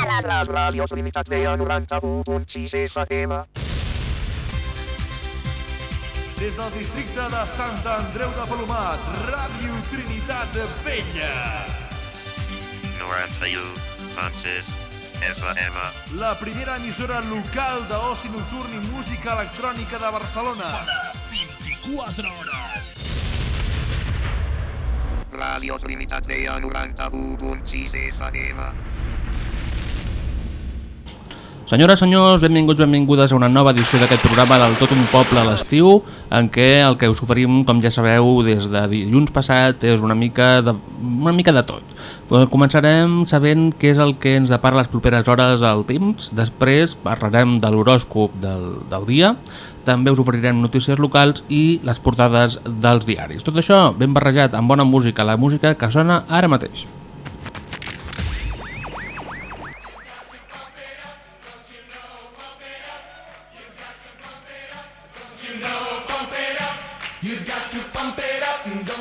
Les ràdios limitat veia 91.6 FM. Des del districte de Sant Andreu de Palomat, Ràdio Trinitat Vella. 91.6 FM. La primera emissora local d'oci nocturn i música electrònica de Barcelona. 24 hores. Ràdios limitat veia 91.6 FM. Senyores, senyors, benvinguts, benvingudes a una nova edició d'aquest programa del Tot un poble a l'estiu, en què el que us oferim, com ja sabeu, des de dilluns passat és una mica de, una mica de tot. Començarem sabent què és el que ens depara les properes hores al temps, després parlarem de l'horòscop del, del dia, també us oferirem notícies locals i les portades dels diaris. Tot això ben barrejat amb bona música, la música que sona ara mateix.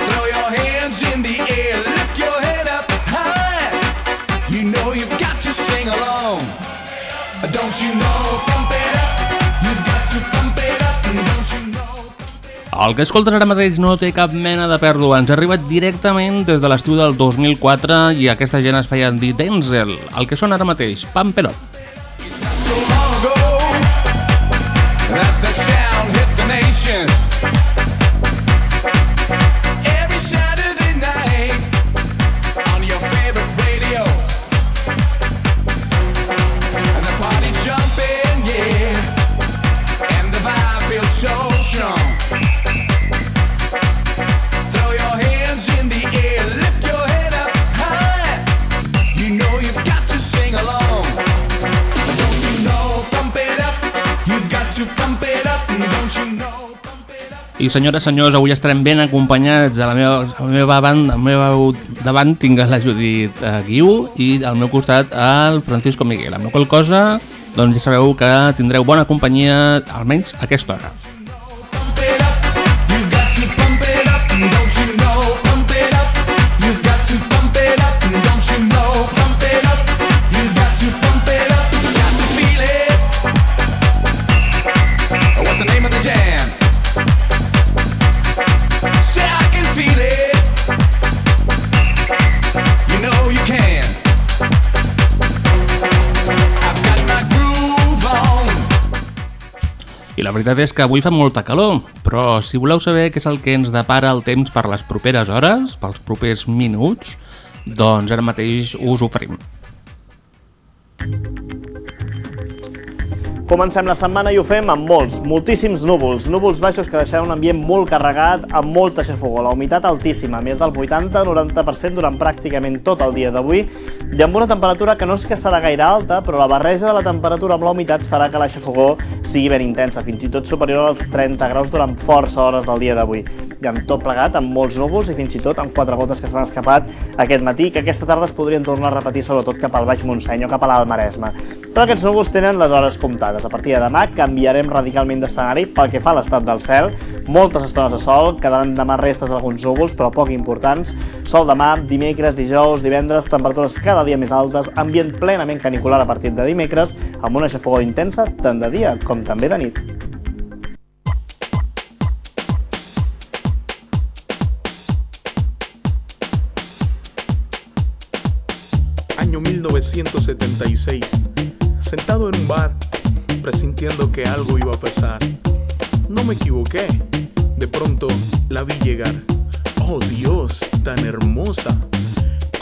Throw your hands in the air, lift your head up high. You know you've got to sing along. Don't you know? Up. You've got to up. Don't you know? El que escoltes ara mateix no té cap mena de pèrdua. Ens ha arribat directament des de l'estiu del 2004 i aquesta gent es feien dir Denzel. El que sona ara mateix, Pump. The I senyores, senyors, avui estarem ben acompanyats a la meva, a la meva banda, al meu davant tinc la Judit eh, Guiu i al meu costat el Francisco Miguel. Amb la qual cosa, doncs ja sabeu que tindreu bona companyia almenys a aquesta hora. La veritat és que avui fa molta calor, però si voleu saber què és el que ens depara el temps per les properes hores, pels propers minuts, doncs ara mateix us oferim. Comencem la setmana i ho fem amb molts, moltíssims núvols, núvols baixos que deixaran un ambient molt carregat amb molta xafogó, la humitat altíssima, més del 80-90% durant pràcticament tot el dia d'avui i amb una temperatura que no és que serà gaire alta, però la barreja de la temperatura amb la humitat farà que la xafogó sigui ben intensa, fins i tot superior als 30 graus durant força hores del dia d'avui. I amb tot plegat, amb molts núvols i fins i tot amb quatre gotes que s'han escapat aquest matí, que aquesta tarda es podrien tornar a repetir sobretot cap al Baix Montseny o cap a l'Alt Maresme. Però aquests núvols tenen les hores comptades. A partir de demà canviarem radicalment d'escenari pel que fa a l'estat del cel. Moltes estones de sol, quedaran demà restes d'alguns núvols, però poc importants. Sol demà, dimecres, dijous, divendres, temperatures cada dia més altes, ambient plenament canicular a partir de dimecres, amb una xafogó intensa tant de dia com també de nit. Año 1976. Sentado en un bar, presintiendo que algo iba a pasar. No me equivoqué. De pronto la vi llegar. Oh Dios, tan hermosa,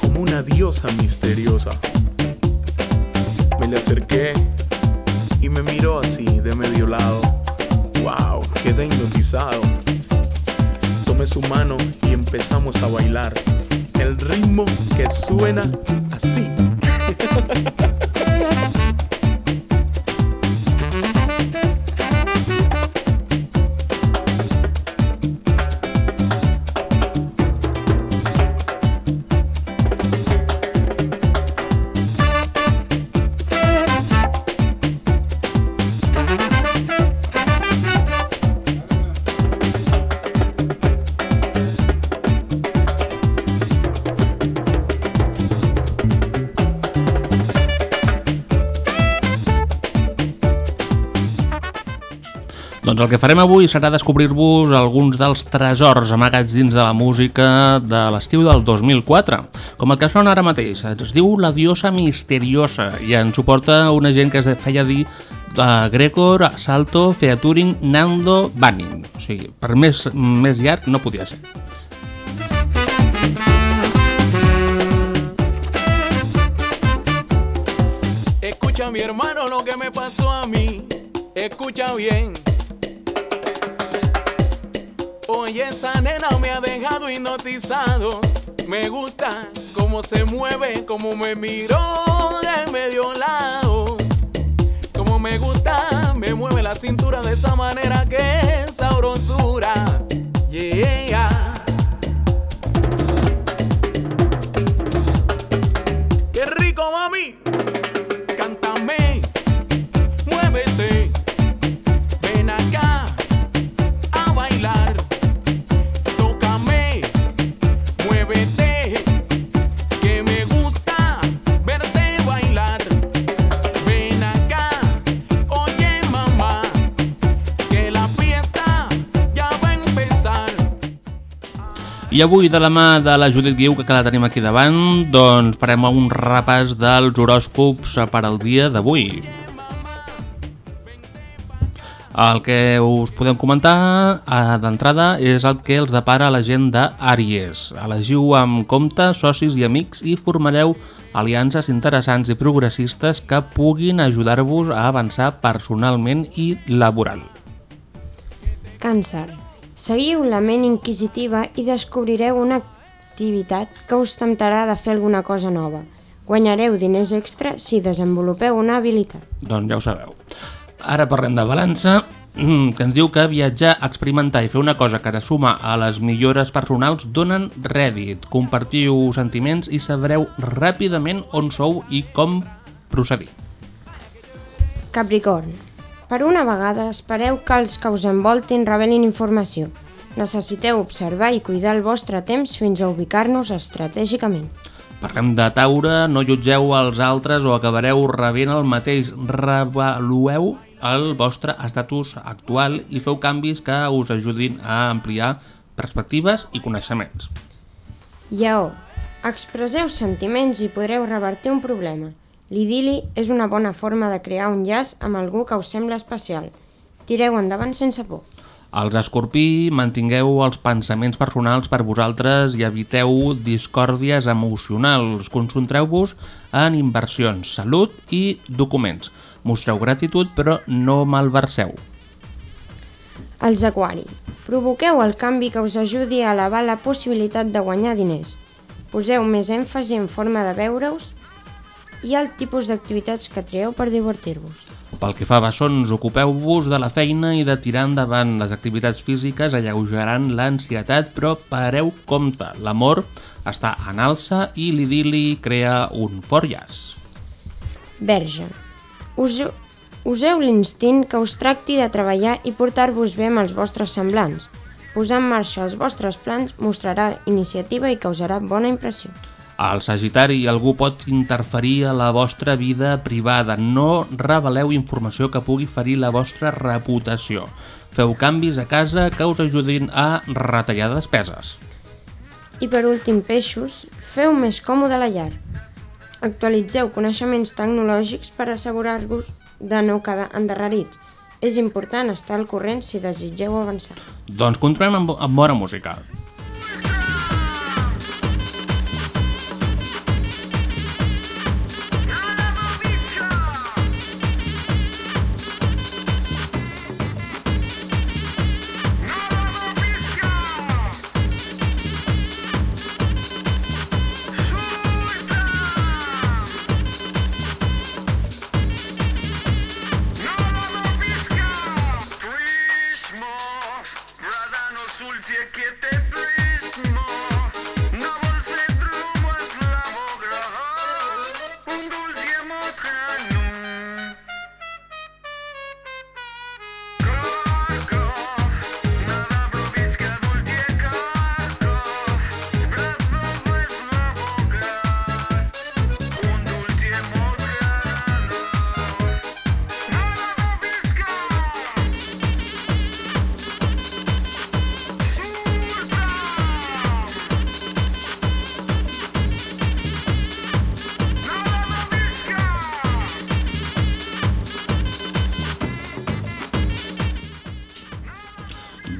como una diosa misteriosa. Me le acerqué y me miró así de medio lado. Wow, quedé hipnotizado. Tomé su mano y empezamos a bailar. El ritmo que suena así. Doncs el que farem avui serà descobrir-vos alguns dels tresors amagats dins de la música de l'estiu del 2004, com el que sona ara mateix. Es diu La diosa misteriosa i ens suporta una gent que es feia dir uh, Gregor, Salto, Featuring, Nando, Banning. O sigui, per més, més llarg no podia ser. Escucha mi hermano lo que me pasó a mí. Escucha bien. Oye, esa nena me ha dejado hipnotizado. Me gusta cómo se mueve, cómo me miró de medio lado. Como me gusta, me mueve la cintura de esa manera que es sabrosura. Yeah. I avui, de la mà de la Judit Guiu, que la tenim aquí davant, doncs farem un repàs dels horòscops per al dia d'avui. El que us podem comentar eh, d'entrada és el que els depara la gent d'Àries. Elegiu amb compte socis i amics i formareu aliances interessants i progressistes que puguin ajudar-vos a avançar personalment i laboral. Càncer. Seguiu la ment inquisitiva i descobrireu una activitat que us temptarà de fer alguna cosa nova. Guanyareu diners extra si desenvolupeu una habilitat. Doncs ja ho sabeu. Ara parlem de balança, mm, que ens diu que viatjar, experimentar i fer una cosa que ara suma a les millores personals donen rèdit. Compartiu sentiments i sabreu ràpidament on sou i com procedir. Capricorn. Per una vegada espereu que els que us envoltin revelin informació. Necessiteu observar i cuidar el vostre temps fins a ubicar-nos estratègicament. Parlem de Taure, no jutgeu els altres o acabareu rebent el mateix. Revalueu el vostre estatus actual i feu canvis que us ajudin a ampliar perspectives i coneixements. Lleó. Expresseu sentiments i podreu revertir un problema. L'idili és una bona forma de crear un llaç amb algú que us sembla especial. Tireu endavant sense por. Els escorpí, mantingueu els pensaments personals per vosaltres i eviteu discòrdies emocionals. Concentreu-vos en inversions, salut i documents. Mostreu gratitud, però no malverseu. Els aquari. Provoqueu el canvi que us ajudi a elevar la possibilitat de guanyar diners. Poseu més èmfasi en forma de veure-us i el tipus d'activitats que trieu per divertir-vos. Pel que fa a bessons, ocupeu-vos de la feina i de tirar endavant les activitats físiques alleugeran l'ansietat, però pareu compte, l'amor està en alça i l'idili crea un fort llaç. Verge. Useu, useu l'instint que us tracti de treballar i portar-vos bé amb els vostres semblants. Posar en marxa els vostres plans mostrarà iniciativa i causarà bona impressió. Al Sagitari, algú pot interferir a la vostra vida privada. No reveleu informació que pugui ferir la vostra reputació. Feu canvis a casa que us ajudin a retallar despeses. I per últim, peixos, feu més còmode la llar. Actualitzeu coneixements tecnològics per assegurar-vos de no quedar endarrerits. És important estar al corrent si desitgeu avançar. Doncs continuem amb, amb bona música.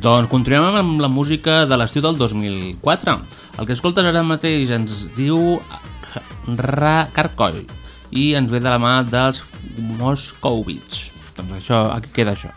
Doncs continuem amb la música de l'estiu del 2004. El que escoltes ara mateix ens diu Ra Carcoy i ens ve de la mà dels Moscowits. Doncs això, aquí queda això.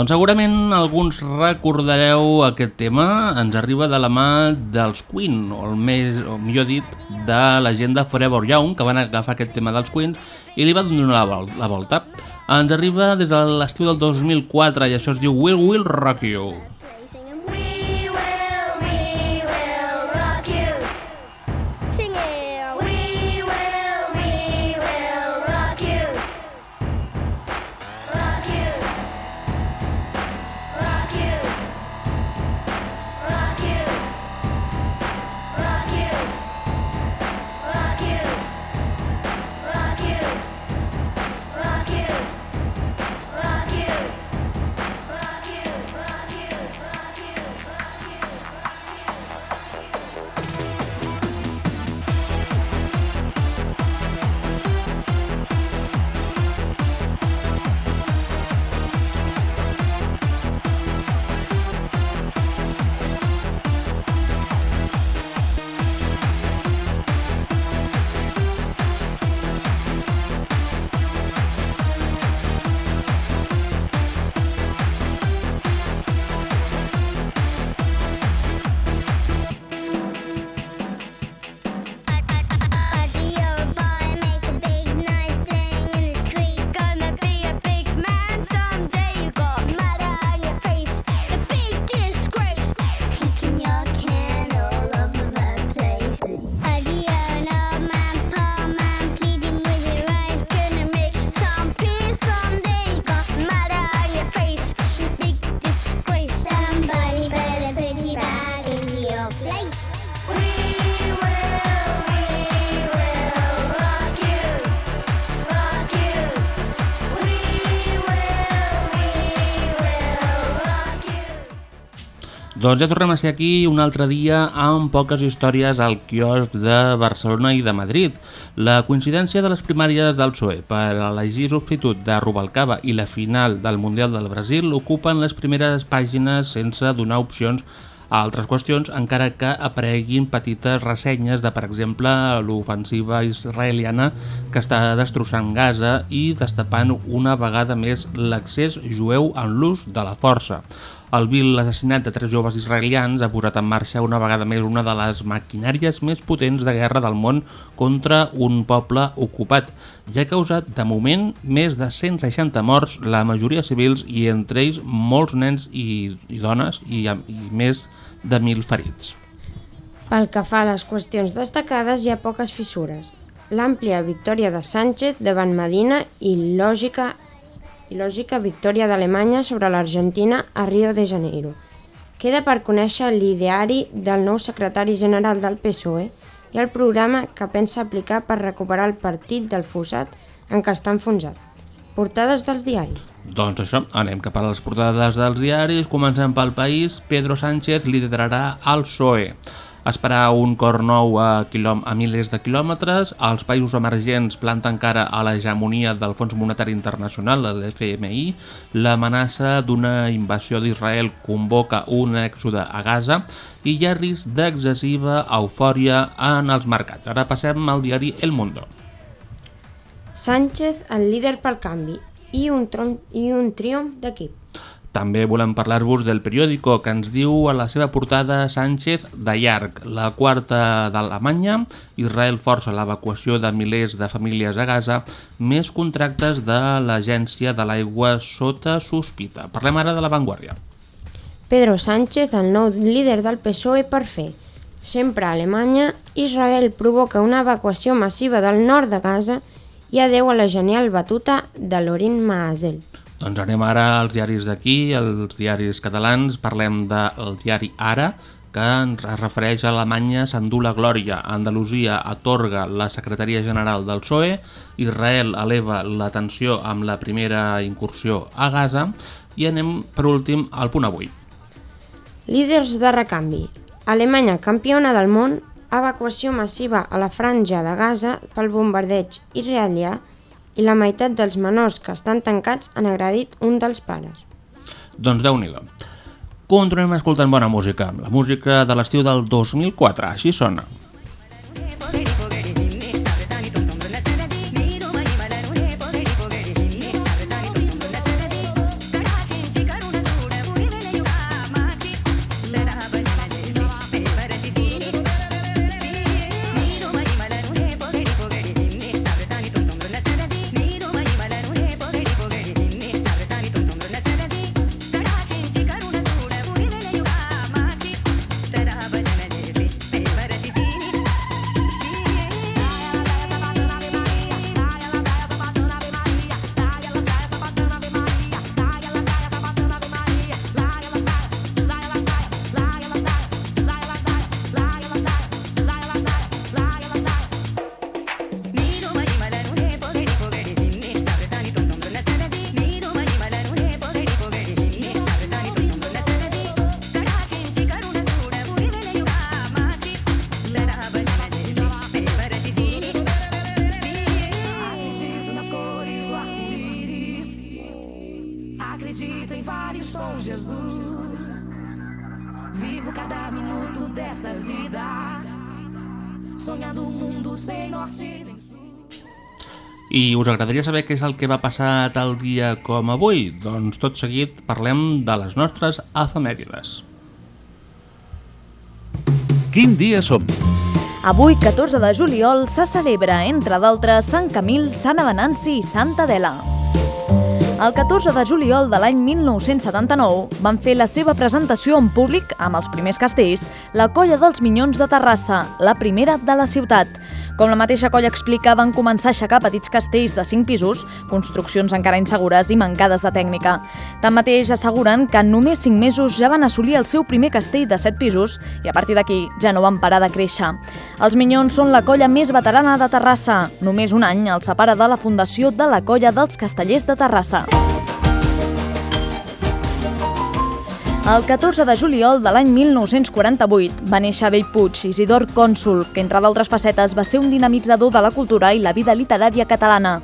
Doncs segurament alguns recordareu aquest tema, ens arriba de la mà dels Queen, o, el més, o millor dit, de la gent de Forever Young, que van agafar aquest tema dels Queen i li van donar la, la volta. Ens arriba des de l'estiu del 2004 i això es diu Will Will Rock You. Doncs ja tornem a ser aquí un altre dia amb poques històries al quiosc de Barcelona i de Madrid. La coincidència de les primàries del PSOE per elegir substitut de Rubalcaba i la final del Mundial del Brasil ocupen les primeres pàgines sense donar opcions a altres qüestions, encara que apareguin petites ressenyes de, per exemple, l'ofensiva israeliana que està destrossant Gaza i destapant una vegada més l'accés jueu en l'ús de la força. El vil assassinat de tres joves israelians ha posat en marxa una vegada més una de les maquinàries més potents de guerra del món contra un poble ocupat i ha causat, de moment, més de 160 morts, la majoria civils i entre ells molts nens i, i dones i, i més de 1.000 ferits. Pel que fa a les qüestions destacades, hi ha poques fissures. L'àmplia victòria de Sánchez davant Medina i lògica i lògica victòria d'Alemanya sobre l'Argentina a Rio de Janeiro. Queda per conèixer l'ideari del nou secretari general del PSOE i el programa que pensa aplicar per recuperar el partit del fossat en què està enfonsat. Portades dels diaris. Doncs això, anem cap a les portades dels diaris. Comencem pel país. Pedro Sánchez liderarà el PSOE. Esperar un cor nou a, a milers de quilòmetres. Els països emergents planten cara a l'hegemonia del Fons Monetari Internacional, l'FMI. L'amenaça d'una invasió d'Israel convoca un èxode a Gaza i hi ha risc d'excessiva eufòria en els mercats. Ara passem al diari El Mundo. Sánchez, el líder pel canvi, i un, tron i un triomf d'equip. També volem parlar-vos del periòdico que ens diu a la seva portada Sánchez de llarg, la quarta d'Alemanya, Israel força l'evacuació de milers de famílies a Gaza, més contractes de l'Agència de l'Aigua sota sospita. Parlem ara de l'avantguàrdia. Pedro Sánchez, el nou líder del PSOE per fer. Sempre a Alemanya, Israel provoca una evacuació massiva del nord de Gaza i adeu a la genial batuta de Lorin Maazel. Doncs anem ara als diaris d'aquí, els diaris catalans. Parlem del diari Ara, que ens refereix a Alemanya s'endú la glòria, Andalusia atorga la secretaria general del PSOE, Israel eleva la tensió amb la primera incursió a Gaza i anem per últim al punt avui. Líders de recanvi. Alemanya, campiona del món, evacuació massiva a la franja de Gaza pel bombardeig israelià i la meitat dels menors que estan tancats han agredit un dels pares. Doncs déu nhi Continuem escoltant bona música, la música de l'estiu del 2004, així sona. Tons, Jesus. Vivo cada minuto dessa vida. Sonhando um mundo sem norte nem sul. I us agradaria saber què és el que va passar tal dia com avui? Doncs tot seguit parlem de les nostres efemèrides. Quin dia som? Avui, 14 de juliol, se celebra, entre d'altres, Sant Camil, Sant Avenanci i Santa Adela. El 14 de juliol de l'any 1979 van fer la seva presentació en públic amb els primers castells la colla dels Minyons de Terrassa, la primera de la ciutat. Com la mateixa colla explica, van començar a aixecar petits castells de 5 pisos, construccions encara insegures i mancades de tècnica. Tanmateix asseguren que en només 5 mesos ja van assolir el seu primer castell de 7 pisos i a partir d'aquí ja no van parar de créixer. Els Minyons són la colla més veterana de Terrassa. Només un any els separa de la fundació de la colla dels Castellers de Terrassa. El 14 de juliol de l'any 1948 va néixer a Bellpuig Isidor Cònsul, que entre d'altres facetes va ser un dinamitzador de la cultura i la vida literària catalana.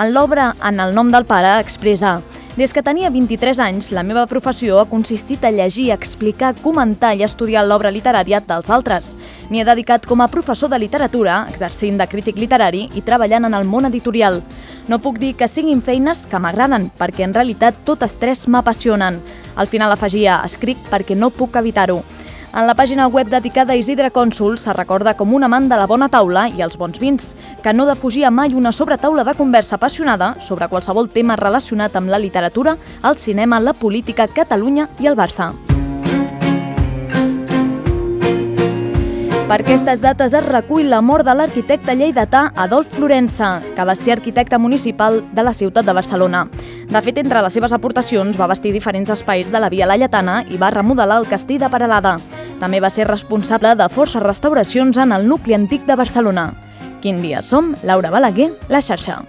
En l'obra En el nom del pare expressa Des que tenia 23 anys, la meva professió ha consistit a llegir, explicar, comentar i estudiar l'obra literària dels altres. M'hi he dedicat com a professor de literatura, exercint de crític literari i treballant en el món editorial. No puc dir que siguin feines que m'agraden, perquè en realitat totes tres m'apassionen. Al final afegia, escric perquè no puc evitar-ho. En la pàgina web dedicada a Isidre Cònsul se recorda com un amant de la bona taula i els bons vins, que no defugia mai una sobretaula de conversa apassionada sobre qualsevol tema relacionat amb la literatura, el cinema, la política, Catalunya i el Barça. Per aquestes dates es recull la mort de l'arquitecte lleidatà Adolf Florença, que va ser arquitecte municipal de la ciutat de Barcelona. De fet, entre les seves aportacions va bastir diferents espais de la Via Laietana i va remodelar el castell de Peralada. També va ser responsable de forces restauracions en el nucli antic de Barcelona. Quin dia som? Laura Balaguer, La xarxa.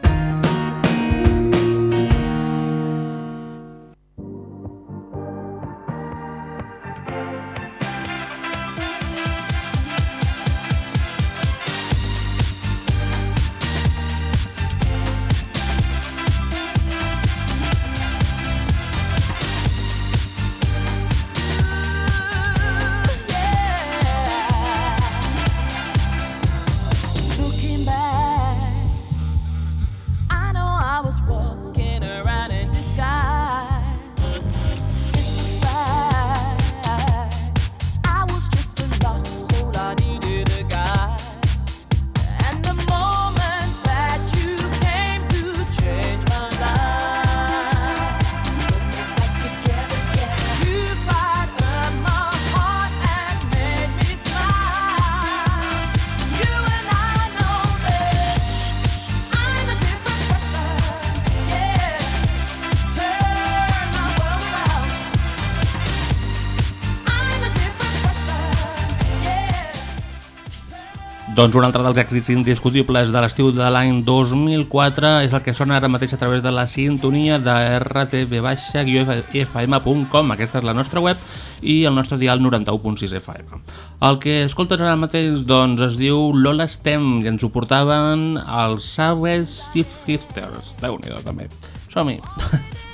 Doncs un altre dels èxits indiscutibles de l'estiu de l'any 2004 és el que sona ara mateix a través de la sintonia de rtv-fm.com Aquesta és la nostra web i el nostre dial 91.6 FM. El que escoltes ara mateix doncs, es diu Lola Stem i ens ho portaven els Savage Shifters. Déu-n'hi-do també. Som-hi!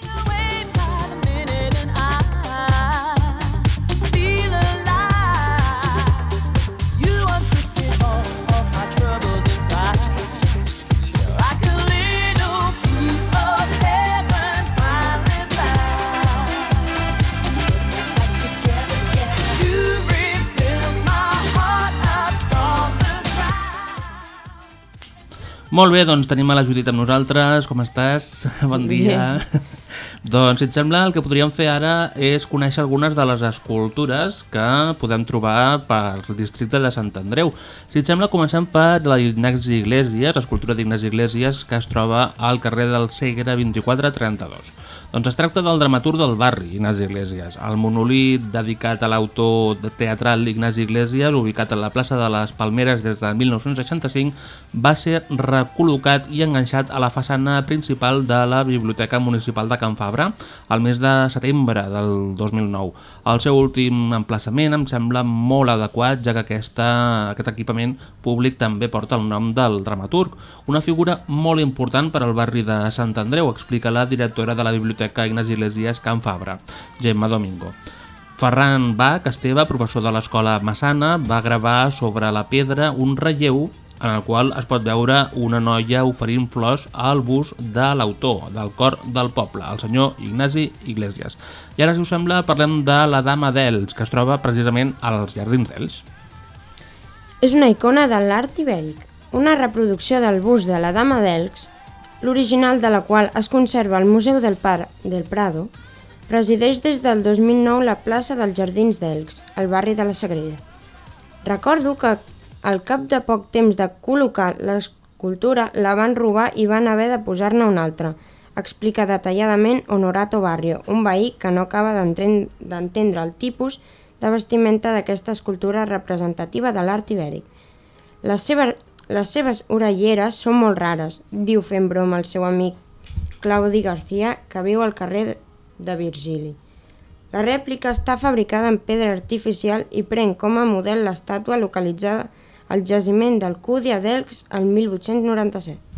Molt bé, doncs tenim a la Judit amb nosaltres. Com estàs? Bon dia. doncs, si et sembla, el que podríem fer ara és conèixer algunes de les escultures que podem trobar pel districte de Sant Andreu. Si et sembla, comencem per la Ignasi Iglesias, l'escultura d'Ignasi Iglesias, que es troba al carrer del Segre 2432. Doncs es tracta del dramaturg del barri, Ignasi Iglesias. El monòlit dedicat a l'autor teatral Ignasi Iglesias, ubicat a la plaça de les Palmeres des de 1965, va ser recol·locat i enganxat a la façana principal de la Biblioteca Municipal de Can Fabra al mes de setembre del 2009. El seu últim emplaçament em sembla molt adequat, ja que aquesta, aquest equipament públic també porta el nom del dramaturg, una figura molt important per al barri de Sant Andreu, explica la directora de la Biblioteca Ignasi Iglesias Can Fabra, Gemma Domingo. Ferran Bach Esteve, professor de l'escola Massana, va gravar sobre la pedra un relleu en el qual es pot veure una noia oferint flors al bus de l'autor, del cor del poble, el senyor Ignasi Iglesias. I ara, si us sembla, parlem de la Dama d'Els, que es troba precisament als Jardins d'Els. És una icona de l'art ibèric, una reproducció del bust de la Dama d'Elx, l'original de la qual es conserva al Museu del, Par del Prado, presideix des del 2009 la plaça dels Jardins d'Elx, al barri de la Sagrera. Recordo que al cap de poc temps de col·locar l'escultura la van robar i van haver de posar-ne una altra, explica detalladament Honorato Barrio, un veí que no acaba d'entendre el tipus de vestimenta d'aquesta escultura representativa de l'art ibèric. Les, seves, les seves orelleres són molt rares, diu fent broma el seu amic Claudi García, que viu al carrer de Virgili. La rèplica està fabricada en pedra artificial i pren com a model l'estàtua localitzada al jaciment d'Alcúdia d'Elx el 1897.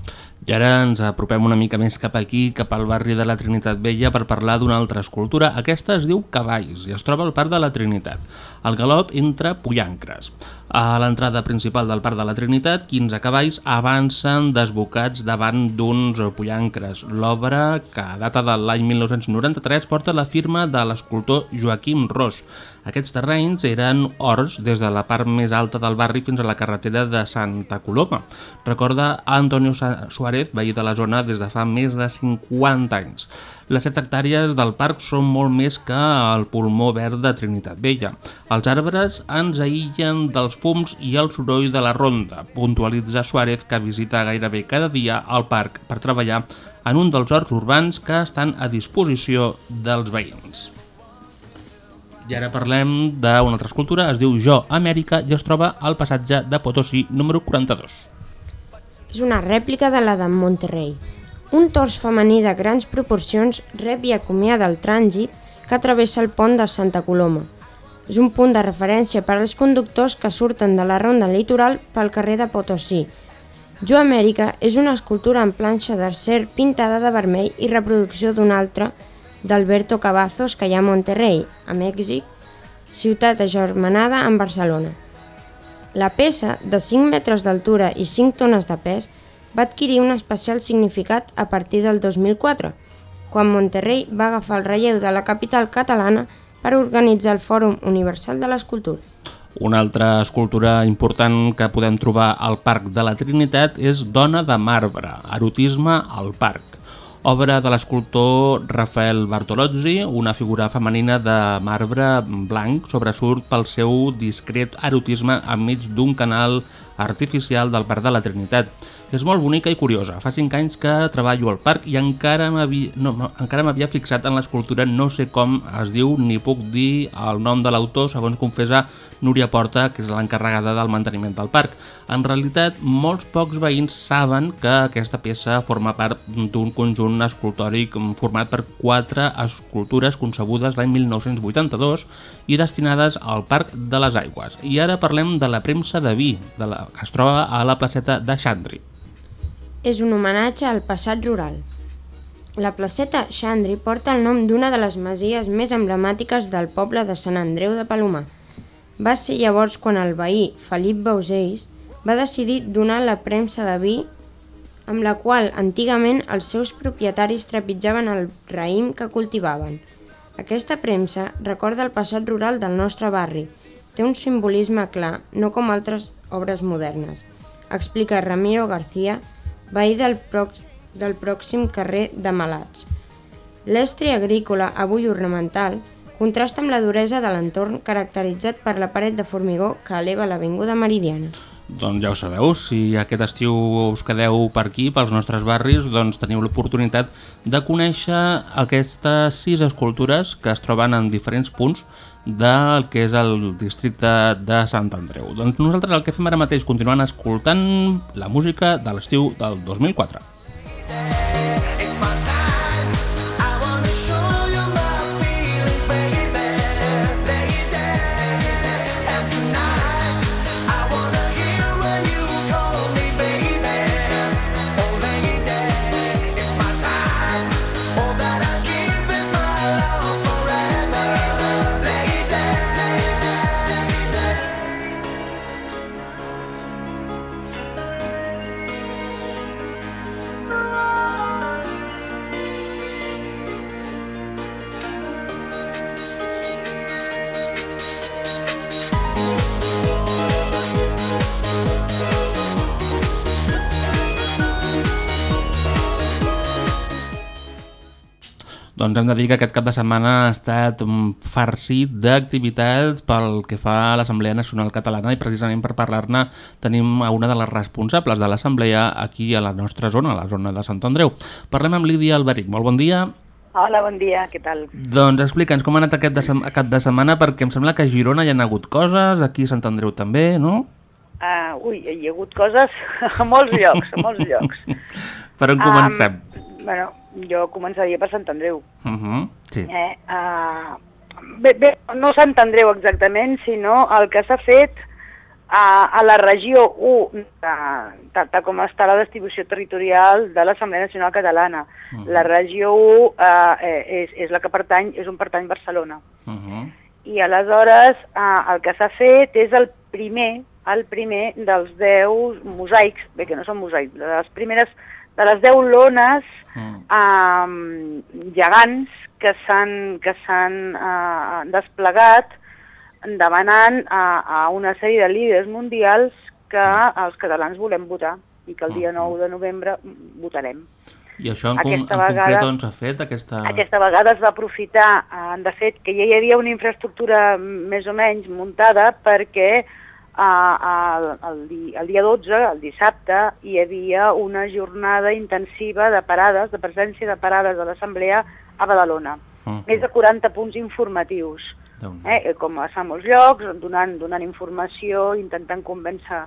I ara ens apropem una mica més cap aquí, cap al barri de la Trinitat Vella, per parlar d'una altra escultura. Aquesta es diu Cavalls i es troba al Parc de la Trinitat, al galop entre Pollancres. A l'entrada principal del Parc de la Trinitat, 15 cavalls avancen desbocats davant d'uns pollancres. L'obra, que data de l'any 1993, porta la firma de l'escultor Joaquim Ros. Aquests terrenys eren horts des de la part més alta del barri fins a la carretera de Santa Coloma. Recorda Antonio Suárez, veí de la zona des de fa més de 50 anys. Les 7 hectàrees del parc són molt més que el pulmó verd de Trinitat Vella. Els arbres ens aïllen dels fums i el soroll de la ronda, puntualitza Suárez, que visita gairebé cada dia al parc per treballar en un dels horts urbans que estan a disposició dels veïns. I ara parlem d'una altra escultura, es diu Jo Amèrica i es troba al passatge de Potosí número 42. És una rèplica de la de Monterrey. Un tors femení de grans proporcions rep i acomiada el trànsit que travessa el pont de Santa Coloma. És un punt de referència per als conductors que surten de la ronda litoral pel carrer de Potosí. Jo Amèrica és una escultura en planxa d'acer pintada de vermell i reproducció d'una altra d'Alberto Cavazos que hi ha a Monterrey, a Mèxic, ciutat agermanada amb Barcelona. La peça, de 5 metres d'altura i 5 tones de pes, va adquirir un especial significat a partir del 2004, quan Monterrey va agafar el relleu de la capital catalana per organitzar el Fòrum Universal de l'Escultura. Una altra escultura important que podem trobar al Parc de la Trinitat és Dona de marbre, erotisme al parc. Obra de l'escultor Rafael Bartolozzi, una figura femenina de marbre blanc sobresurt pel seu discret erotisme enmig d'un canal artificial del Parc de la Trinitat. És molt bonica i curiosa. Fa 5 anys que treballo al parc i encara m'havia no, fixat en l'escultura, no sé com es diu ni puc dir el nom de l'autor, segons confessa Núria Porta, que és l'encarregada del manteniment del parc. En realitat, molts pocs veïns saben que aquesta peça forma part d'un conjunt escultòric format per quatre escultures concebudes l'any 1982 i destinades al Parc de les Aigües. I ara parlem de la premsa de vi, de la, que es troba a la placeta de Xandri. És un homenatge al passat rural. La placeta Xandri porta el nom d'una de les masies més emblemàtiques del poble de Sant Andreu de Palomar. Va ser llavors quan el veí Felip Bausells va decidir donar la premsa de vi amb la qual antigament els seus propietaris trepitjaven el raïm que cultivaven. Aquesta premsa recorda el passat rural del nostre barri. Té un simbolisme clar, no com altres obres modernes. Explica Ramiro García, veí del, prox del pròxim carrer de Malats. L'estri agrícola, avui ornamental, contrasta amb la duresa de l'entorn caracteritzat per la paret de formigó que eleva l'avinguda Meridiana. Doncs ja ho sabeu, si aquest estiu us quedeu per aquí, pels nostres barris, doncs teniu l'oportunitat de conèixer aquestes sis escultures que es troben en diferents punts del que és el districte de Sant Andreu. Doncs nosaltres el que fem ara mateix continuant escoltant la música de l'estiu del 2004. Doncs hem de dir que aquest cap de setmana ha estat mm, farcit d'activitats pel que fa a l'Assemblea Nacional Catalana i precisament per parlar-ne tenim a una de les responsables de l'Assemblea aquí a la nostra zona, a la zona de Sant Andreu. Parlem amb Lídia Alberic. Molt bon dia. Hola, bon dia, què tal? Doncs explica'ns com ha anat aquest de, cap de setmana perquè em sembla que a Girona hi ha hagut coses, aquí a Sant Andreu també, no? Uh, ui, hi ha hagut coses a molts llocs, a molts llocs. Per on comencem? Um, bueno, jo començaria per Sant Andreu. Uh -huh, sí. Eh, uh, bé, bé, no Sant Andreu exactament, sinó el que s'ha fet a, a la regió 1, tal, tal com està la distribució territorial de l'Assemblea Nacional Catalana. Uh -huh. La regió 1 eh, és, és la que pertany, és un pertany Barcelona. Uh -huh. I aleshores eh, el que s'ha fet és el primer, el primer dels 10 mosaics, bé que no són mosaics, les primeres de les 10 lones Mm. um, gegants que s'han uh, desplegat demanant a, a una sèrie de líders mundials que els catalans volem votar i que el dia 9 de novembre votarem. I això en, com, en Aquesta concret vegada- on s'ha fet? Aquesta... Aquesta vegada es va aprofitar, eh, de fet, que ja hi havia una infraestructura més o menys muntada perquè eh, el, el, di, el dia 12, el dissabte, hi havia una jornada intensiva de parades, de presència de parades de l'Assemblea a Badalona. Mm. Més de 40 punts informatius eh, com a molts llocs, donant, donant informació, intentant convèncer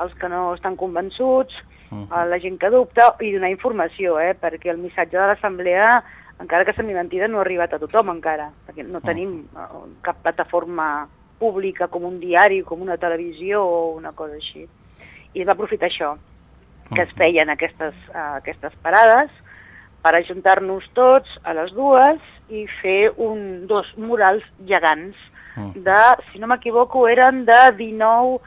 els que no estan convençuts, Mhm. a la gent que dubta, i donar informació, eh, perquè el missatge de l'assemblea, encara que sembli mentida, no ha arribat a tothom encara, perquè no tenim eh, cap plataforma pública com un diari, com una televisió o una cosa així. I es va aprofitar això, que es feien aquestes, uh, aquestes parades per ajuntar-nos tots a les dues i fer un, dos murals gegants de, si no m'equivoco, eren de 19,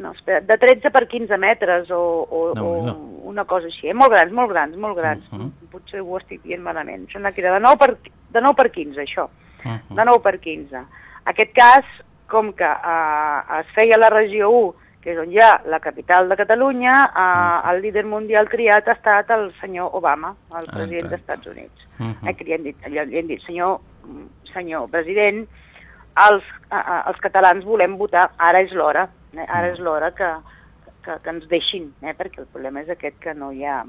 no, espera, de 13 per 15 metres o, o, o Déu-n'hi-do. una cosa així, eh? molt grans, molt grans, molt grans. Potser ho estic dient malament. Que era de 9 per, de 9 per 15, això, de 9 per 15. Aquest cas, com que eh, es feia la regió 1, que és on hi ha la capital de Catalunya, eh, el líder mundial triat ha estat el senyor Obama, el president dels Estats Units. Mhm. Eh, que li han dit, li, han dit senyor, senyor president, els, eh, eh, els catalans volem votar, ara és l'hora, eh, ara és l'hora que, que, que ens deixin, eh, perquè el problema és aquest que no hi ha...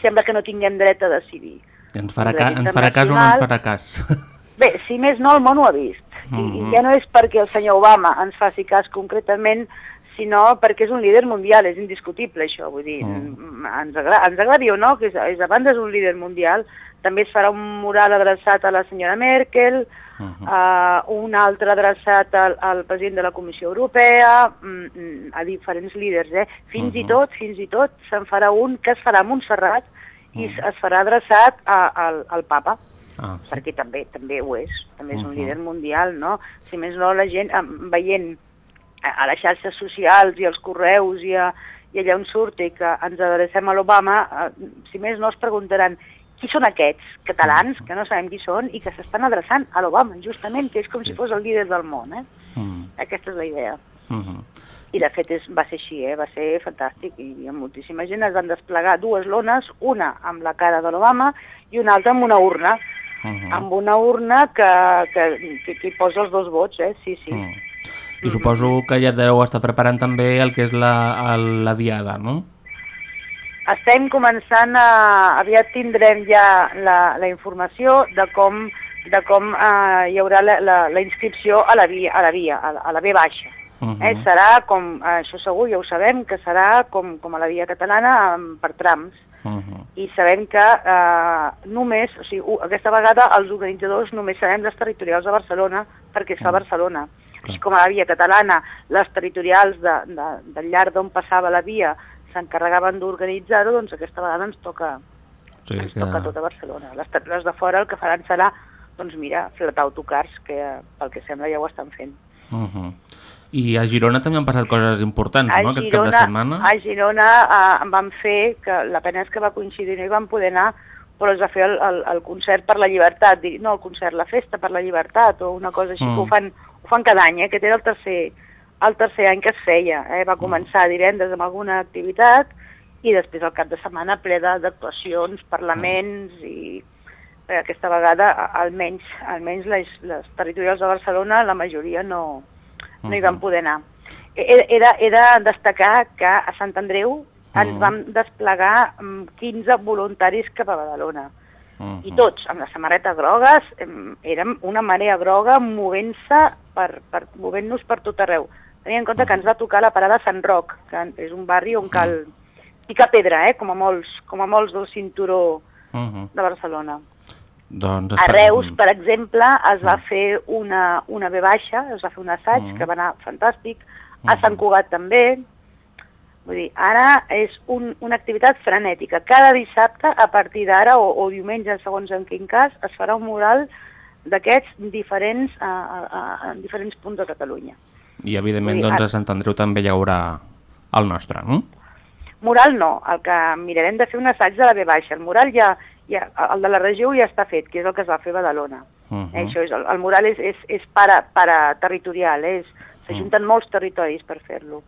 Sembla que no tinguem dret a decidir. Ens farà, ca ens farà cas o no ens farà cas? Bé, si més no, el món ho ha vist. I, Mhm. I ja no és perquè el senyor Obama ens faci cas concretament, sinó perquè és un líder mundial, és indiscutible això, vull dir, mm. ens, agra ens agradi o no, que és, és a banda és un líder mundial, també es farà un mural adreçat a la senyora Merkel, uh, un altre adreçat al, al president de la Comissió Europea, mm, mm, a diferents líders, eh? Fins i tot, fins i tot, se'n farà un que es farà a Montserrat i es farà adreçat a, al, al papa Ah, perquè també també ho és, també és un Mhm. líder mundial, no? Si més no, la gent veient a, a les xarxes socials i els correus i, a, i allà on surti que ens adrecem a l'Obama, eh, si més no es preguntaran qui són aquests catalans, que no sabem qui són, i que s'estan adreçant a l'Obama, justament, que és com si fos el líder del món, eh? Mm. Aquesta és la idea. Mhm. I de fet és, va ser així, eh? va ser fantàstic i hi ha moltíssima gent, es van desplegar dues lones, una amb la cara de l'Obama i una altra amb una urna, Mhm. amb una urna que, que, que, que hi posa els dos vots, eh? sí, sí. Mm. I suposo que ja deu estar preparant també el que és la, el- la diada, no? Estem començant a... Aviat tindrem ja la, la informació de com, de com eh, hi haurà la, la, la inscripció a la via, a la, via, a la, a la B baixa. Mhm. Eh, serà com, això segur, ja ho sabem, que serà com, com a la via catalana amb, per trams. Mhm. I sabem que eh, només, o sigui, aquesta vegada els organitzadors només serem les territorials de Barcelona perquè es fa a Barcelona. Així com a la via catalana, les territorials de, de, del llarg d'on passava la via s'encarregaven d'organitzar-ho, doncs aquesta vegada ens toca, O sigui ens que... toca tot a Barcelona. Les, ter- les de fora el que faran serà, doncs mira, fletar autocars, que pel que sembla ja ho estan fent. Mhm. I a Girona també han passat coses importants, no?, aquest cap de setmana. A Girona eh, vam fer, que la pena és que va coincidir, no hi vam poder anar, però es va fer el, el, el concert per la llibertat, no el concert, la festa per la llibertat, o una cosa així, Mm. que ho fan, ho fan cada any, eh, aquest era el tercer, el tercer any que es feia. Eh? Va començar divendres amb alguna activitat i després el cap de setmana ple de- d'actuacions, parlaments i eh, aquesta vegada a- almenys, almenys les, les territorials de Barcelona la majoria no, no hi van poder anar. Era, era, era destacar que a Sant Andreu ens vam desplegar mm, 15 voluntaris cap a Badalona. Mhm. I tots, amb les samarretes grogues, em, érem una marea groga movent-se per, per, movent-nos per tot arreu. Tenint en compte que ens va tocar la parada Sant Roc, que és un barri on cal picar pedra, eh? com, a molts, com a molts del cinturó Mhm. de Barcelona. Doncs A Reus, per exemple, es va fer una, una B baixa, es va fer un assaig Mm. que va anar fantàstic, a Sant Cugat també, vull dir, ara és un, una activitat frenètica. Cada dissabte, a partir d'ara, o, o diumenge, segons en quin cas, es farà un mural d'aquests diferents, a, a, a, en diferents punts de Catalunya. I evidentment dir, doncs, a Sant Andreu també hi haurà el nostre, no? Mural no, el que mirarem de fer un assaig de la B baixa. El mural ja, ja el de la regió ja està fet, que és el que es va fer a Badalona. Mhm. Eh, això és, el, el mural és, és, és para, para territorial, eh? s'ajunten molts territoris per fer-lo.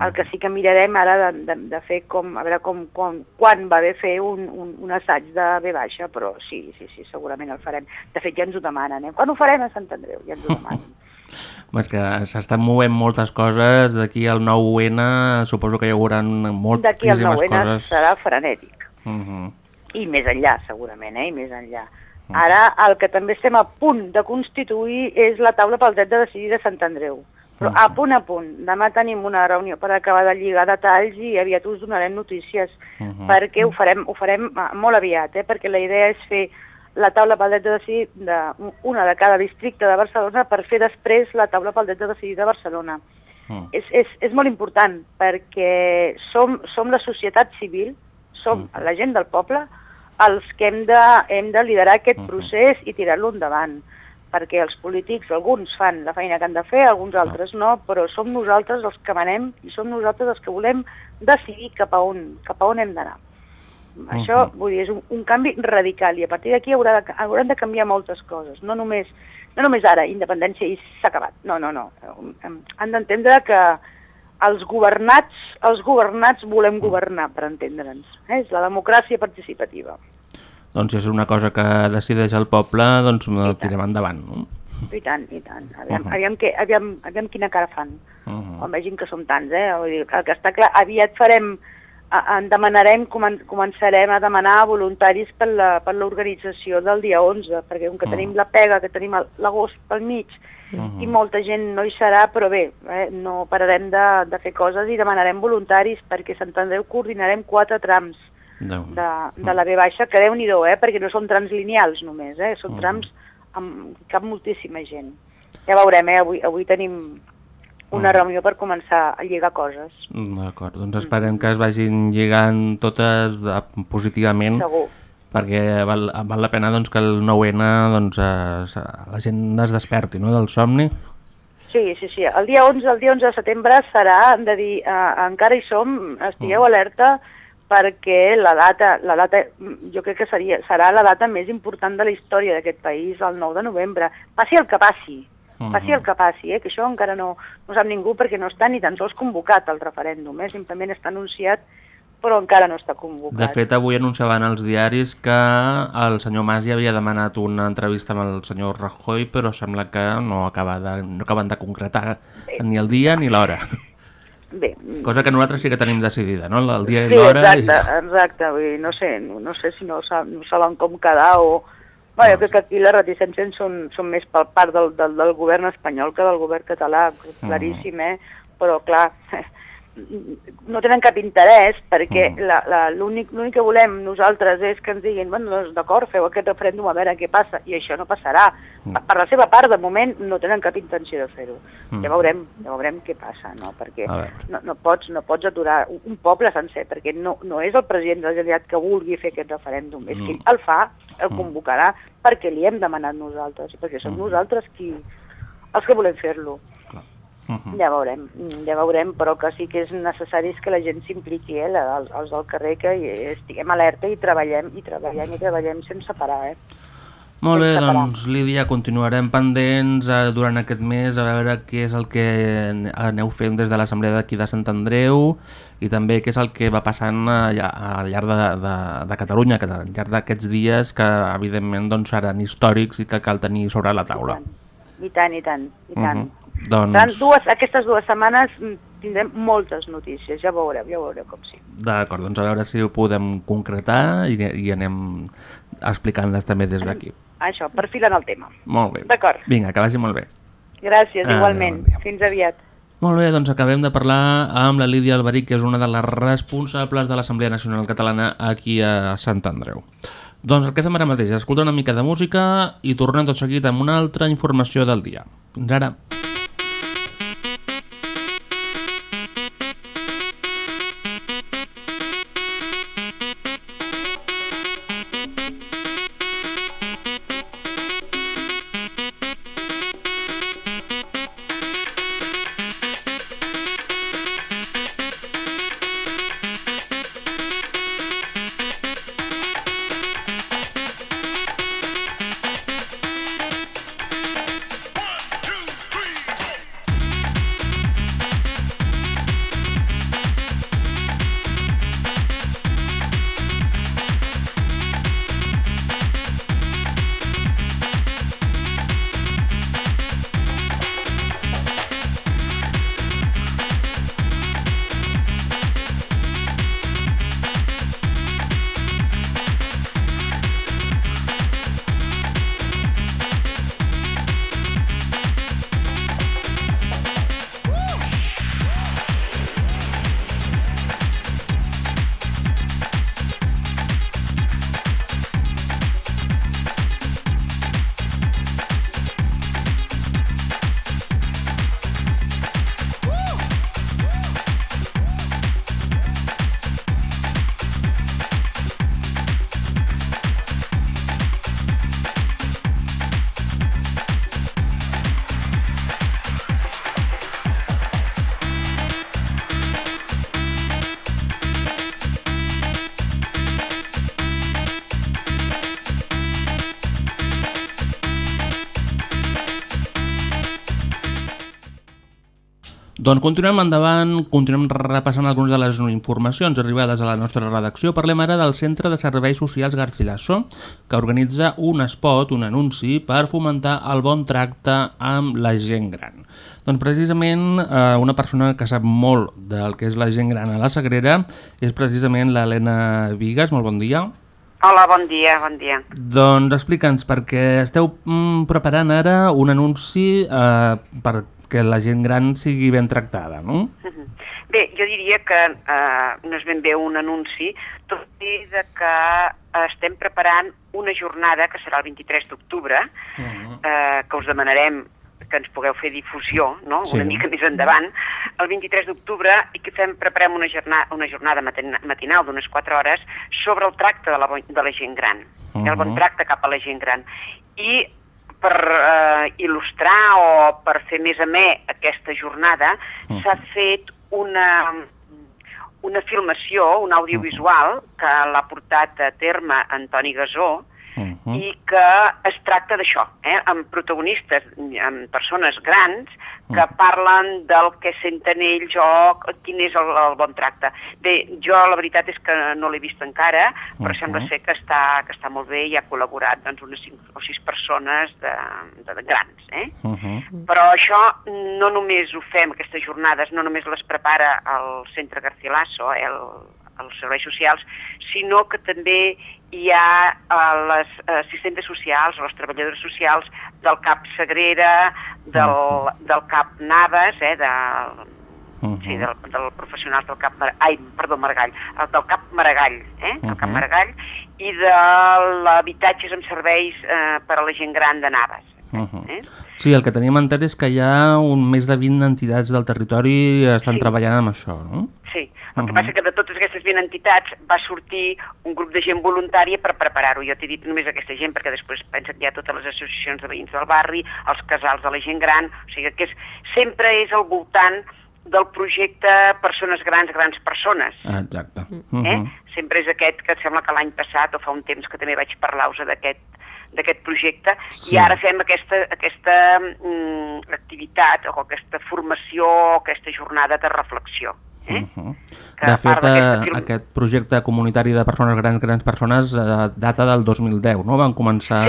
El que sí que mirarem ara de, de, de fer com, a veure com, com, quan va haver fer un, un, un assaig de B baixa, però sí, sí, sí, segurament el farem. De fet, ja ens ho demanen, eh? Quan ho farem a Sant Andreu? Ja ens ho demanen. És que s'estan movent moltes coses, d'aquí al 9-N suposo que hi haurà D'aquí al moltíssimes 9 coses. serà frenètic. Mhm. I més enllà, segurament, eh? I més enllà. Ara el que també estem a punt de constituir és la taula pel dret de decidir de Sant Andreu. Però a punt a punt. Demà tenim una reunió per acabar de lligar detalls i aviat us donarem notícies Mhm. perquè ho farem, ho farem eh, molt aviat, eh? perquè la idea és fer la taula pel dret de decidir de, una de cada districte de Barcelona per fer després la taula pel dret de decidir de Barcelona. Mm. És, és, és molt important perquè som, som la societat civil, som la gent del poble, els que hem de, hem de liderar aquest procés i tirar-lo endavant perquè els polítics, alguns fan la feina que han de fer, alguns altres no, però som nosaltres els que manem i som nosaltres els que volem decidir cap a on, cap a on hem d'anar. Això, vull dir, és un, un canvi radical i a partir d'aquí haurà de, hauran de canviar moltes coses, no només, no només ara, independència i s'ha acabat, no, no, no. Han d'entendre que els governats, els governats volem governar, per entendre'ns. Eh? És la democràcia participativa. Doncs és una cosa que decideix el poble, doncs el tirem endavant, no? I tant, i tant. Aviam, Mhm. aviam, que, aviam, aviam quina cara fan. Uh quan vegin que som tants, eh? Vull dir, el que està clar, aviat farem, en demanarem, comen- començarem a demanar voluntaris per l'organització del dia 11, perquè com que tenim la pega, que tenim l'agost pel mig, i molta gent no hi serà, però bé, eh, no pararem de, de fer coses i demanarem voluntaris, perquè Sant Andreu coordinarem quatre trams de, de, de la B baixa, que déu nhi eh? perquè no són trams lineals només, eh? són trams amb cap moltíssima gent. Ja veurem, eh? avui, avui tenim una reunió per començar a lligar coses. D'acord, doncs esperem que es vagin lligant totes de, positivament Segur. Perquè val, val la pena doncs, que el 9-N doncs, es, la gent es desperti no, del somni. Sí, sí, sí. El dia 11, el dia 11 de setembre serà de dir, eh, encara hi som, estigueu alerta perquè la data, la data, mm, jo crec que seria, serà la data més important de la història d'aquest país, el 9 de novembre. Passi el que passi, passi el que passi, eh? que això encara no, no sap ningú perquè no està ni tan sols convocat el referèndum, eh? simplement està anunciat però encara no està convocat. De fet, avui anunciaven als diaris que el senyor Mas ja havia demanat una entrevista amb el senyor Rajoy, però sembla que no, acaba de, no acaben de concretar ni el dia ni l'hora. Bé, Cosa que nosaltres sí que tenim decidida, no? El dia i Sí, l'hora. exacte, exacte. Vull dir, no sé, no, no sé si no, sa- no saben com quedar o... Bé, jo crec que aquí les reticències són, són més per part del, del, del govern espanyol que del govern català, claríssim, eh? Però, clar, no tenen cap interès perquè la- la- l'únic l'únic que volem nosaltres és que ens diguin bueno, doncs d'acord, feu aquest referèndum a veure què passa i això no passarà. Per, per la seva part, de moment, no tenen cap intenció de fer-ho. Mm. Ja veurem, ja veurem què passa, no? Perquè no, no, pots, no pots aturar un, un poble sencer, perquè no, no és el president de la Generalitat que vulgui fer aquest referèndum, és que ell el fa, el convocarà, perquè li hem demanat nosaltres, perquè som nosaltres qui, els que volem fer-lo. Ja veurem, ja veurem, però que sí que és necessari és que la gent s'impliqui, eh, la- els, els del carrer, que estiguem alerta i treballem, i treballem, i treballem sense parar, eh. Molt bé, doncs Lídia, continuarem pendents eh, durant aquest mes a veure què és el que an- aneu fent des de l'Assemblea d'aquí de Sant Andreu i també què és el que va passant eh, al llarg de, de, de Catalunya, que al llarg d'aquests dies que evidentment doncs, seran històrics i que cal tenir sobre la taula. I tant, i tant, i tant. Mhm. Doncs, Tant, dues, aquestes dues setmanes mm, tindrem moltes notícies, ja veureu, ja veureu com sí. d'acord, doncs a veure si ho podem concretar i, i anem explicant-les també des d'aquí. Això, perfilant el tema. Molt bé. D'acord. Vinga, que vagi molt bé. Gràcies, igualment. Fins aviat. Molt bé, doncs acabem de parlar amb la Lídia Alberic, que és una de les responsables de l'Assemblea Nacional Catalana aquí a Sant Andreu. Doncs el que fem ara mateix, escoltar una mica de música i tornem tot seguit amb una altra informació del dia. Fins ara. One, two, Doncs continuem endavant, continuem repassant algunes de les informacions arribades a la nostra redacció. Parlem ara del Centre de Serveis Socials Garcilaso, que organitza un spot, un anunci, per fomentar el bon tracte amb la gent gran. Doncs precisament eh, una persona que sap molt del que és la gent gran a la Sagrera és precisament l'Helena Vigues. Molt bon dia. Hola, bon dia, bon dia. Doncs explica'ns, perquè esteu mm, preparant ara un anunci eh, perquè la gent gran sigui ben tractada, no? Bé, jo diria que eh, no és ben bé un anunci, tot i de que estem preparant una jornada que serà el 23 d'octubre, eh, que us demanarem que ens pugueu fer difusió, no? Sí. una mica més endavant, el 23 d'octubre i que fem, preparem una jornada, una jornada matin- matinal d'unes 4 hores sobre el tracte de la, de la gent gran, uh el bon tracte cap a la gent gran. I per eh, il·lustrar o per fer més amè aquesta jornada Mhm. s'ha fet una, una filmació, un audiovisual, que l'ha portat a terme Antoni Gasó, Mm. i que es tracta d'això, eh? amb protagonistes, amb persones grans que parlen del que senten ells o quin és el, el bon tracte. Bé, jo la veritat és que no l'he vist encara, però Mhm. sembla ser que està, que està molt bé i ha col·laborat doncs, unes 5 o 6 persones de, de, de grans. Eh? Però això no només ho fem, aquestes jornades, no només les prepara el Centre Garcilaso, eh, el, els serveis socials, sinó que també hi ha eh, les assistentes socials les treballadores socials del CAP Sagrera, del, del CAP Naves, eh, de, sí, del, del professionals del CAP Mar ai, perdó, Maragall, el del CAP Maragall, eh, del CAP Mhm. Maragall, i de l'habitatges amb serveis eh, per a la gent gran de Naves. Uh -huh. Eh? Sí, el que tenim entès és que hi ha un més de 20 entitats del territori que estan treballant amb això, no? Sí, el que Mhm. passa que de totes aquestes 20 entitats va sortir un grup de gent voluntària per preparar-ho. Jo t'he dit només aquesta gent perquè després pensa que hi ha totes les associacions de veïns del barri, els casals de la gent gran, o sigui que és, sempre és al voltant del projecte Persones Grans, Grans Persones. Ah, Exacte. Eh? Mhm. Sempre és aquest que sembla que l'any passat o fa un temps que també vaig parlar-vos d'aquest d'aquest projecte Sí. i ara fem aquesta, aquesta mm, activitat o aquesta formació o aquesta jornada de reflexió. Eh? Mhm. que De fet, eh, film- aquest projecte comunitari de persones grans, grans persones, eh, data del 2010, no? Van començar...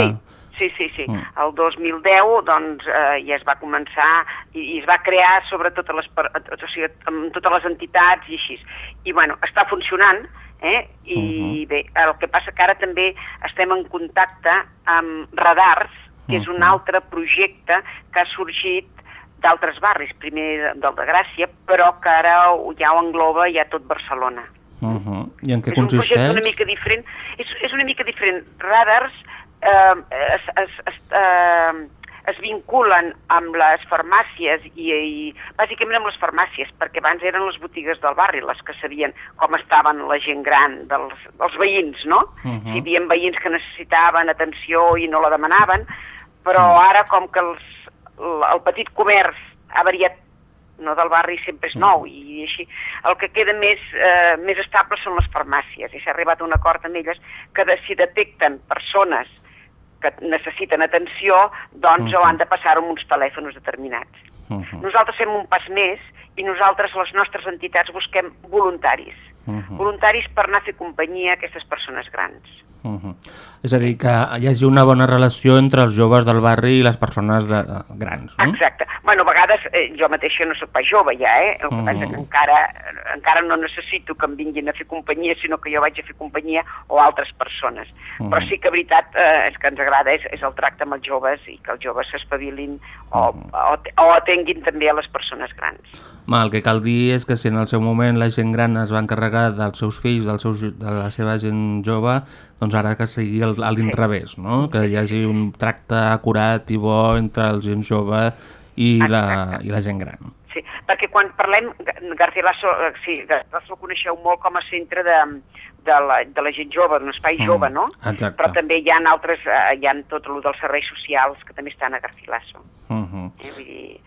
Sí, sí, sí. sí. Mm. El 2010 doncs, eh, ja es va començar i, i es va crear sobre totes les, o sigui, amb totes les entitats i així. I bueno, està funcionant, eh? i bé, el que passa que ara també estem en contacte amb Radars, que és un altre projecte que ha sorgit d'altres barris, primer del de Gràcia, però que ara ja ho engloba ja tot Barcelona. Mhm. I en què és un projecte consisteix? una mica diferent. És, és una mica diferent. Radars eh, es, es, es, eh, es vinculen amb les farmàcies i, i bàsicament amb les farmàcies, perquè abans eren les botigues del barri les que sabien com estaven la gent gran, dels, dels veïns, no? Mhm. Si hi havia veïns que necessitaven atenció i no la demanaven, però ara com que els, el petit comerç ha variat no del barri sempre és nou i així el que queda més, eh, més estable són les farmàcies i s'ha arribat a un acord amb elles que de, si detecten persones que necessiten atenció doncs ho han de passar amb uns telèfons determinats. Mhm. Nosaltres fem un pas més i nosaltres, les nostres entitats, busquem voluntaris. Mhm. Voluntaris per anar a fer companyia a aquestes persones grans. Mhm. És a dir, que hi hagi una bona relació entre els joves del barri i les persones de, grans, no? Exacte. Bueno, a vegades eh, jo mateixa no sóc pas jove ja, eh? El que Mm. passa que encara, encara no necessito que em vinguin a fer companyia, sinó que jo vaig a fer companyia o altres persones. Mm. Però sí que veritat eh, és que ens agrada és, és el tracte amb els joves i que els joves s'espavilin o, Mm. o, o atenguin també a les persones grans. Ma, el que cal dir és que si en el seu moment la gent gran es va encarregar dels seus fills, dels seus, de la seva gent jove, doncs ara que sigui el- a l'inrevés, no? Que hi hagi un tracte acurat i bo entre el gent jove i la, i la gent gran. Sí, perquè quan parlem, Garcilaso, eh, sí, Garcilaso el coneixeu molt com a centre de, de, la, de la gent jove, d'un espai Mm, jove, no? exacte. Però també hi ha altres, eh, hi ha tot el dels serveis socials que també estan a Garcilaso. Mhm. Eh? Vull dir,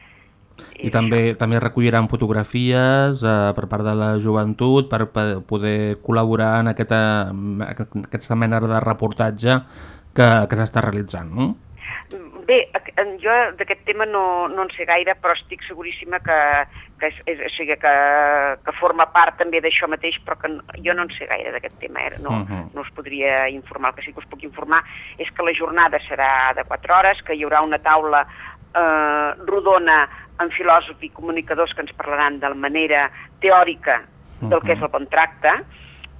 I també també recolliran fotografies eh, per part de la joventut per, per poder col·laborar en aquesta, aquesta mena de reportatge que, que s'està realitzant, no? bé, en- jo d'aquest tema no, no en sé gaire, però estic seguríssima que, que, és, és, o sigui, que, que forma part també d'això mateix, però que no, jo no en sé gaire d'aquest tema, eh? no, Mhm. no us podria informar. El que sí que us puc informar és que la jornada serà de 4 hores, que hi haurà una taula eh, rodona amb filòsofs i comunicadors que ens parlaran de la manera teòrica del que és el contracte,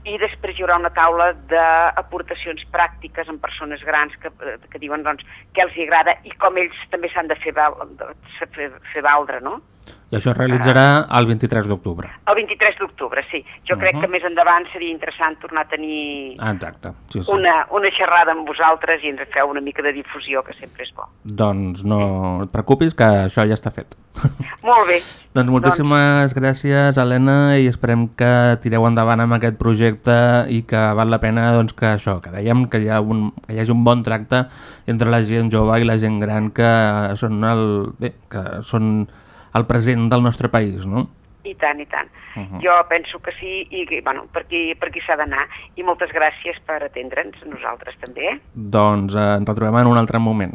i després hi haurà una taula d'aportacions pràctiques en persones grans que, eh, que diuen doncs, què els hi agrada i com ells també s'han de fer, val, de fer, fer valdre, no? I això es realitzarà el 23 d'octubre. El 23 d'octubre, sí. Jo crec Mhm. que més endavant seria interessant tornar a tenir Ah, Exacte, sí, sí. una, una xerrada amb vosaltres i ens feu una mica de difusió, que sempre és bo. Doncs no et preocupis, que això ja està fet. Molt bé. Doncs moltíssimes gràcies, Helena, i esperem que tireu endavant amb aquest projecte i que val la pena doncs, que això, que dèiem que hi, ha un, que hi hagi un bon tracte entre la gent jove i la gent gran que són el, bé, que són el present del nostre país, no? I tant, i tant. Uh -huh. Jo penso que sí i bueno, per aquí, per aquí s'ha d'anar. I moltes gràcies per atendre'ns, nosaltres també. Doncs eh, ens retrobem en un altre moment.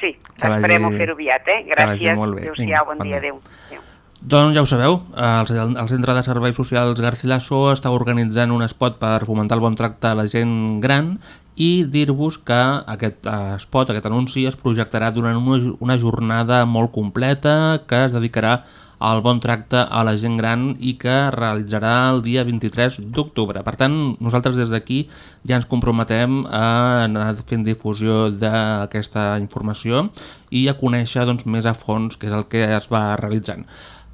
Sí, Que vagi- esperem fer-ho aviat, eh? vagi Gràcies, adéu-siau, bon bon dia. adéu. adéu. Doncs ja ho sabeu, el, el Centre de Serveis Socials Garcilaso està organitzant un spot per fomentar el bon tracte a la gent gran i dir-vos que aquest eh, spot, aquest anunci, es projectarà durant una, una jornada molt completa que es dedicarà al bon tracte a la gent gran i que realitzarà el dia 23 d'octubre. Per tant, nosaltres des d'aquí ja ens comprometem a anar fent difusió d'aquesta informació i a conèixer doncs, més a fons què és el que es va realitzant.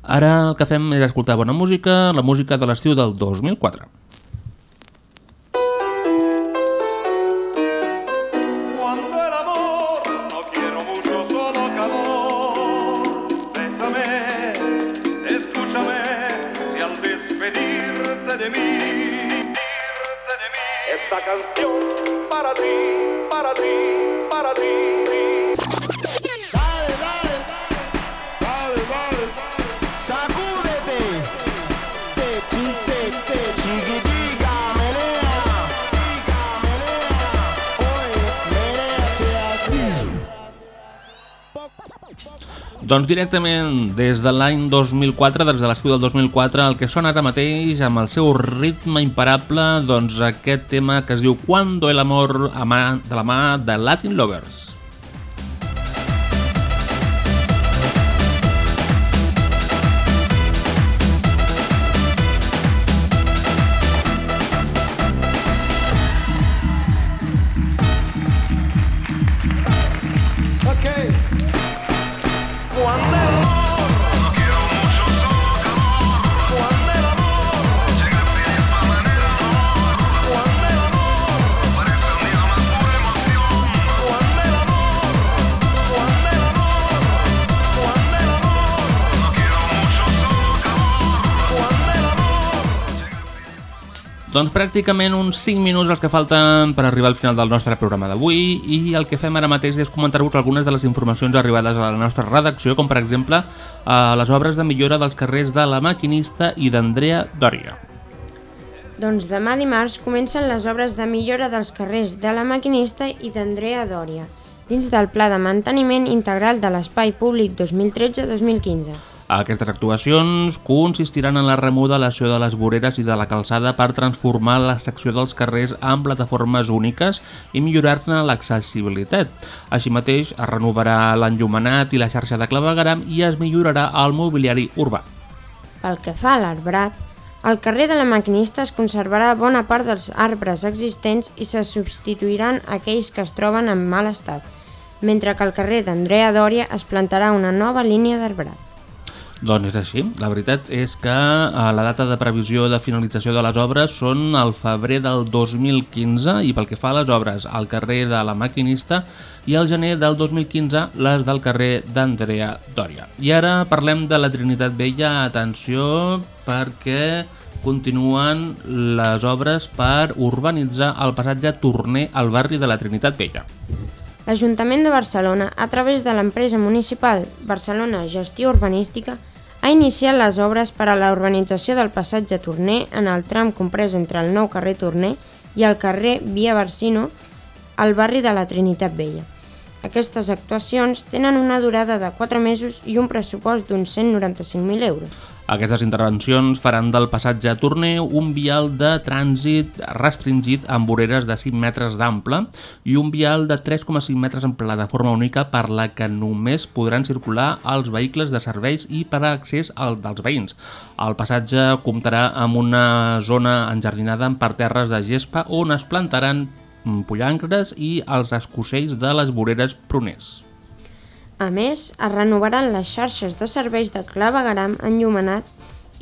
Ara el que fem és escoltar bona música, la música de l'estiu del 2004. Doncs directament des de l'any 2004, des de l'estiu del 2004, el que sona ara mateix amb el seu ritme imparable, doncs aquest tema que es diu Cuando el amor de la mà de Latin Lovers. Doncs pràcticament uns 5 minuts els que falten per arribar al final del nostre programa d'avui i el que fem ara mateix és comentar-vos algunes de les informacions arribades a la nostra redacció, com per exemple eh, les obres de millora dels carrers de La Maquinista i d'Andrea Dòria. Doncs demà dimarts comencen les obres de millora dels carrers de la Maquinista i d'Andrea Dòria, dins del Pla de Manteniment Integral de l'Espai Públic 2013-2015. Aquestes actuacions consistiran en la remodelació de les voreres i de la calçada per transformar la secció dels carrers en plataformes úniques i millorar-ne l'accessibilitat. Així mateix, es renovarà l'enllumenat i la xarxa de clavegaram i es millorarà el mobiliari urbà. Pel que fa a l'arbrat, al carrer de la Maquinista es conservarà bona part dels arbres existents i se substituiran aquells que es troben en mal estat, mentre que al carrer d'Andrea Dòria es plantarà una nova línia d'arbrat. Doncs és així. La veritat és que eh, la data de previsió de finalització de les obres són el febrer del 2015 i pel que fa a les obres al carrer de la Maquinista i al gener del 2015 les del carrer d'Andrea Dòria. I ara parlem de la Trinitat Vella. Atenció perquè continuen les obres per urbanitzar el passatge Torner al barri de la Trinitat Vella. L'Ajuntament de Barcelona, a través de l'empresa municipal Barcelona Gestió Urbanística, ha iniciat les obres per a la urbanització del passatge Torner en el tram comprès entre el nou carrer Torner i el carrer Via Barsino, al barri de la Trinitat Vella. Aquestes actuacions tenen una durada de 4 mesos i un pressupost d'uns 195.000 euros. Aquestes intervencions faran del passatge a Torner un vial de trànsit restringit amb voreres de 5 metres d'ample i un vial de 3,5 metres en plataforma única per la que només podran circular els vehicles de serveis i per a accés al dels veïns. El passatge comptarà amb una zona enjardinada amb parterres de gespa on es plantaran mm, pollancres i els escocells de les voreres pruners. A més, es renovaran les xarxes de serveis de clavegaram enllumenat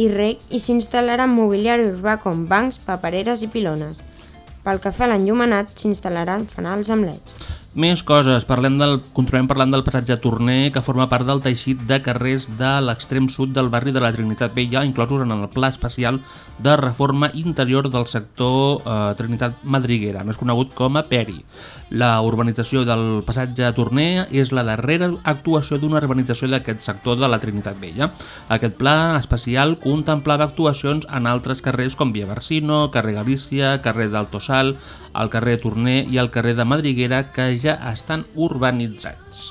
i rec i s'instal·laran mobiliari urbà com bancs, papereres i pilones. Pel que fa a l'enllumenat, s'instal·laran fanals amb leds. Més coses, parlem del, continuem parlant del passatge Torner, que forma part del teixit de carrers de l'extrem sud del barri de la Trinitat Vella, inclosos en el Pla Especial de Reforma Interior del sector eh, Trinitat Madriguera, més conegut com a PERI. La urbanització del passatge Torner és la darrera actuació d'una urbanització d'aquest sector de la Trinitat Vella. Aquest pla especial contemplava actuacions en altres carrers com Via Barsino, carrer Galícia, carrer del Tossal, el carrer Torner i el carrer de Madriguera que ja estan urbanitzats.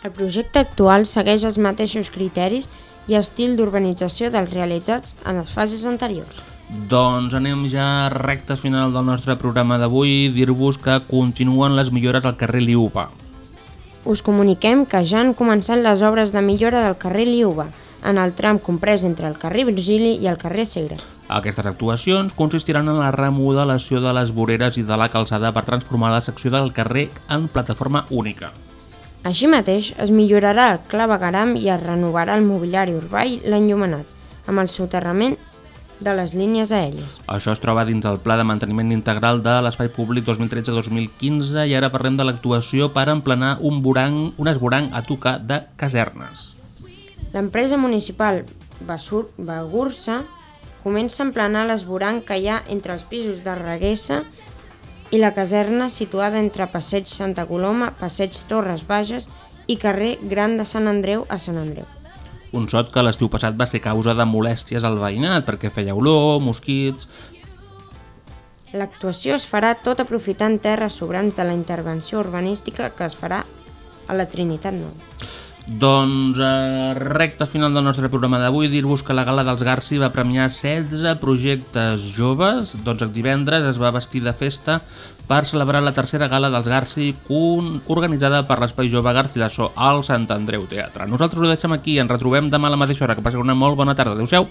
El projecte actual segueix els mateixos criteris i estil d'urbanització dels realitzats en les fases anteriors. Doncs anem ja a recta final del nostre programa d'avui, dir-vos que continuen les millores al carrer Liuba. Us comuniquem que ja han començat les obres de millora del carrer Liuba, en el tram comprès entre el carrer Virgili i el carrer Segre. Aquestes actuacions consistiran en la remodelació de les voreres i de la calçada per transformar la secció del carrer en plataforma única. Així mateix, es millorarà el clavegaram i es renovarà el mobiliari urbà i l'enllumenat, amb el soterrament de les línies aèries. Això es troba dins el Pla de Manteniment Integral de l'Espai Públic 2013-2015 i ara parlem de l'actuació per emplenar un, buranc, un esborang a tocar de casernes. L'empresa municipal Basur Bagursa comença a emplenar l'esborang que hi ha entre els pisos de Reguessa i la caserna situada entre Passeig Santa Coloma, Passeig Torres Bages i carrer Gran de Sant Andreu a Sant Andreu. Un sot que l'estiu passat va ser causa de molèsties al veïnat perquè feia olor, mosquits... L'actuació es farà tot aprofitant terres sobrants de la intervenció urbanística que es farà a la Trinitat Nova. Doncs a recta final del nostre programa d'avui dir-vos que la Gala dels Garci va premiar 16 projectes joves. Doncs el divendres es va vestir de festa per celebrar la tercera gala dels Garci organitzada per l'Espai Jove Garcilaso al Sant Andreu Teatre. Nosaltres ho deixem aquí ens retrobem demà a la mateixa hora. Que passeu una molt bona tarda. Adéu-siau.